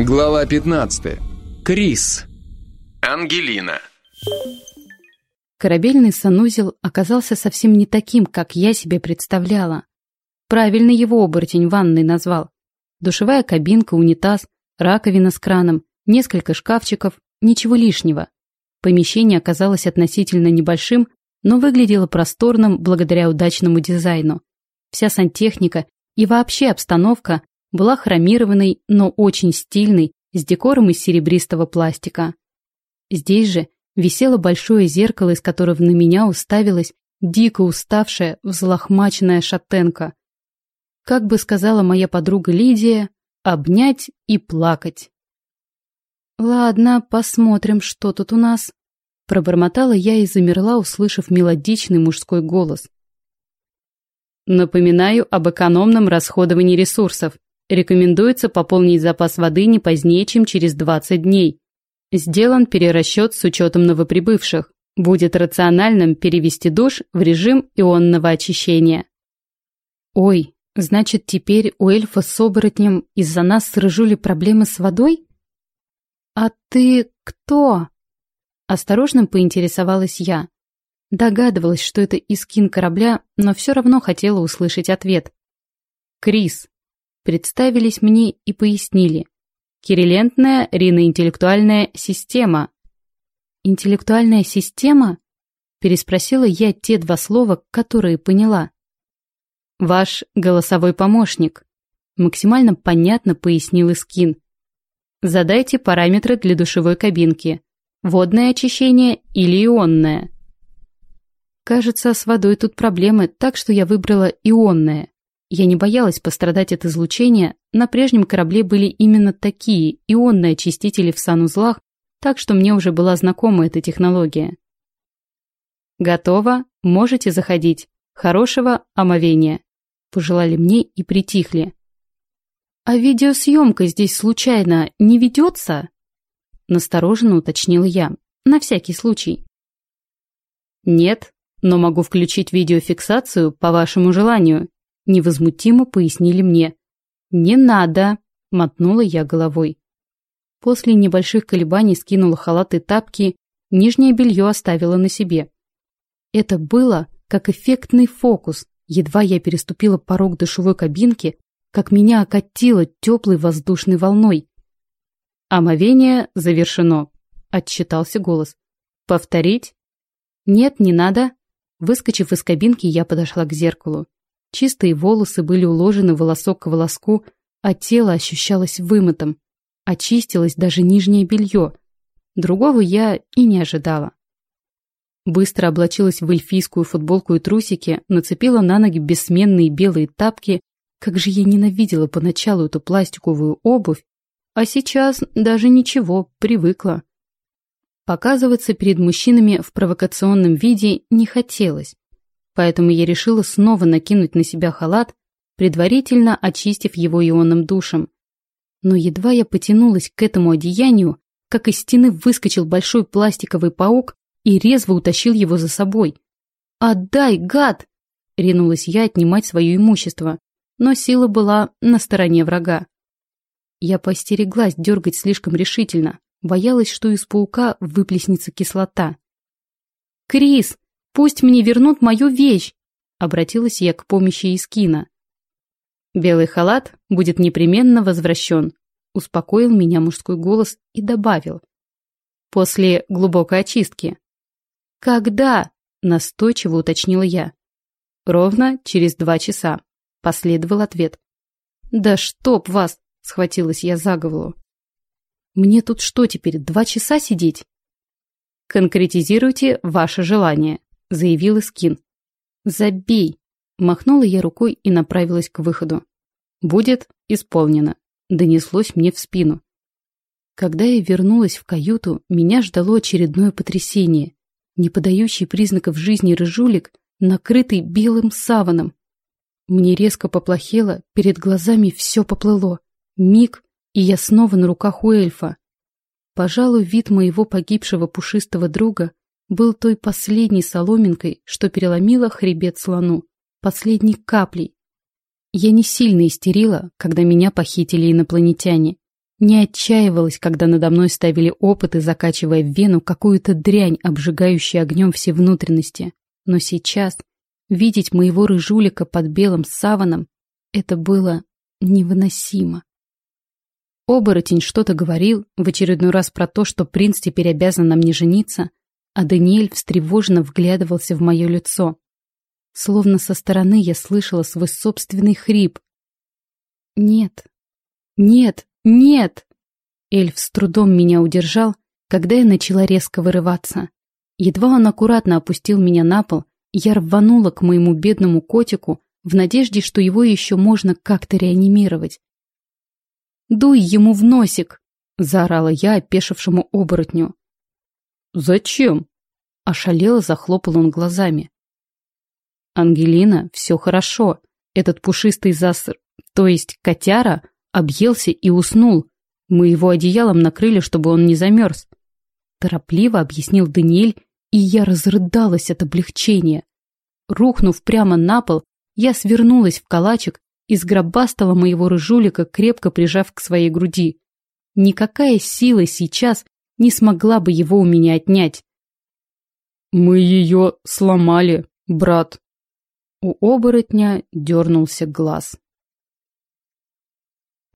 Глава 15. Крис. Ангелина. Корабельный санузел оказался совсем не таким, как я себе представляла. Правильно его оборотень ванной назвал. Душевая кабинка, унитаз, раковина с краном, несколько шкафчиков, ничего лишнего. Помещение оказалось относительно небольшим, но выглядело просторным благодаря удачному дизайну. Вся сантехника и вообще обстановка была хромированной, но очень стильной, с декором из серебристого пластика. Здесь же висело большое зеркало, из которого на меня уставилась дико уставшая, взлохмаченная шатенка. Как бы сказала моя подруга Лидия, обнять и плакать. «Ладно, посмотрим, что тут у нас», — пробормотала я и замерла, услышав мелодичный мужской голос. Напоминаю об экономном расходовании ресурсов. Рекомендуется пополнить запас воды не позднее, чем через 20 дней. Сделан перерасчет с учетом новоприбывших. Будет рациональным перевести душ в режим ионного очищения. Ой, значит, теперь у эльфа с оборотнем из-за нас с Рыжули проблемы с водой? А ты кто? Осторожно поинтересовалась я. Догадывалась, что это искин корабля, но все равно хотела услышать ответ. Крис. Представились мне и пояснили. Кирилентная риноинтеллектуальная система. Интеллектуальная система? Переспросила я те два слова, которые поняла. Ваш голосовой помощник. Максимально понятно пояснил Искин. Задайте параметры для душевой кабинки. Водное очищение или ионное. Кажется, с водой тут проблемы, так что я выбрала ионное. Я не боялась пострадать от излучения, на прежнем корабле были именно такие ионные очистители в санузлах, так что мне уже была знакома эта технология. «Готово, можете заходить. Хорошего омовения», – пожелали мне и притихли. «А видеосъемка здесь случайно не ведется?» – настороженно уточнила я, на всякий случай. «Нет, но могу включить видеофиксацию по вашему желанию», невозмутимо пояснили мне. «Не надо!» — мотнула я головой. После небольших колебаний скинула халат и тапки, нижнее белье оставила на себе. Это было как эффектный фокус. Едва я переступила порог душевой кабинки, как меня окатило теплой воздушной волной. «Омовение завершено», — отчитался голос. «Повторить?» «Нет, не надо». Выскочив из кабинки, я подошла к зеркалу. Чистые волосы были уложены волосок к волоску, а тело ощущалось вымытым. Очистилось даже нижнее белье. Другого я и не ожидала. Быстро облачилась в эльфийскую футболку и трусики, нацепила на ноги бессменные белые тапки. Как же я ненавидела поначалу эту пластиковую обувь, а сейчас даже ничего, привыкла. Показываться перед мужчинами в провокационном виде не хотелось поэтому я решила снова накинуть на себя халат, предварительно очистив его ионным душем. Но едва я потянулась к этому одеянию, как из стены выскочил большой пластиковый паук и резво утащил его за собой. «Отдай, гад!» — ринулась я отнимать свое имущество, но сила была на стороне врага. Я постереглась дергать слишком решительно, боялась, что из паука выплеснется кислота. «Крис!» Пусть мне вернут мою вещь!» Обратилась я к помощи Искина. «Белый халат будет непременно возвращен», успокоил меня мужской голос и добавил. «После глубокой очистки». «Когда?» – настойчиво уточнила я. «Ровно через два часа», – последовал ответ. «Да чтоб вас!» – схватилась я за голову. «Мне тут что теперь, два часа сидеть?» «Конкретизируйте ваше желание», — заявил Искин. «Забей!» — махнула я рукой и направилась к выходу. «Будет исполнено», — донеслось мне в спину. Когда я вернулась в каюту, меня ждало очередное потрясение. Не подающий признаков жизни рыжулик, накрытый белым саваном. Мне резко поплохело, перед глазами все поплыло. Миг, и я снова на руках у эльфа. Пожалуй, вид моего погибшего пушистого друга был той последней соломинкой, что переломила хребет слону, последней каплей. Я не сильно истерила, когда меня похитили инопланетяне. Не отчаивалась, когда надо мной ставили опыты, закачивая в вену какую-то дрянь, обжигающую огнем все внутренности. Но сейчас видеть моего рыжулика под белым саваном — это было невыносимо. Оборотень что-то говорил, в очередной раз про то, что принц теперь обязан на мне жениться, а Даниэль встревоженно вглядывался в мое лицо. Словно со стороны я слышала свой собственный хрип. «Нет, нет, нет!» Эльф с трудом меня удержал, когда я начала резко вырываться. Едва он аккуратно опустил меня на пол, я рванула к моему бедному котику в надежде, что его еще можно как-то реанимировать. «Дуй ему в носик!» — заорала я опешившему оборотню. «Зачем?» — ошалело захлопал он глазами. «Ангелина, все хорошо. Этот пушистый заср, то есть котяра, объелся и уснул. Мы его одеялом накрыли, чтобы он не замерз». Торопливо объяснил Даниэль, и я разрыдалась от облегчения. Рухнув прямо на пол, я свернулась в калачик и сгробастала моего рыжулика, крепко прижав к своей груди. Никакая сила сейчас не смогла бы его у меня отнять. «Мы ее сломали, брат». У оборотня дернулся глаз.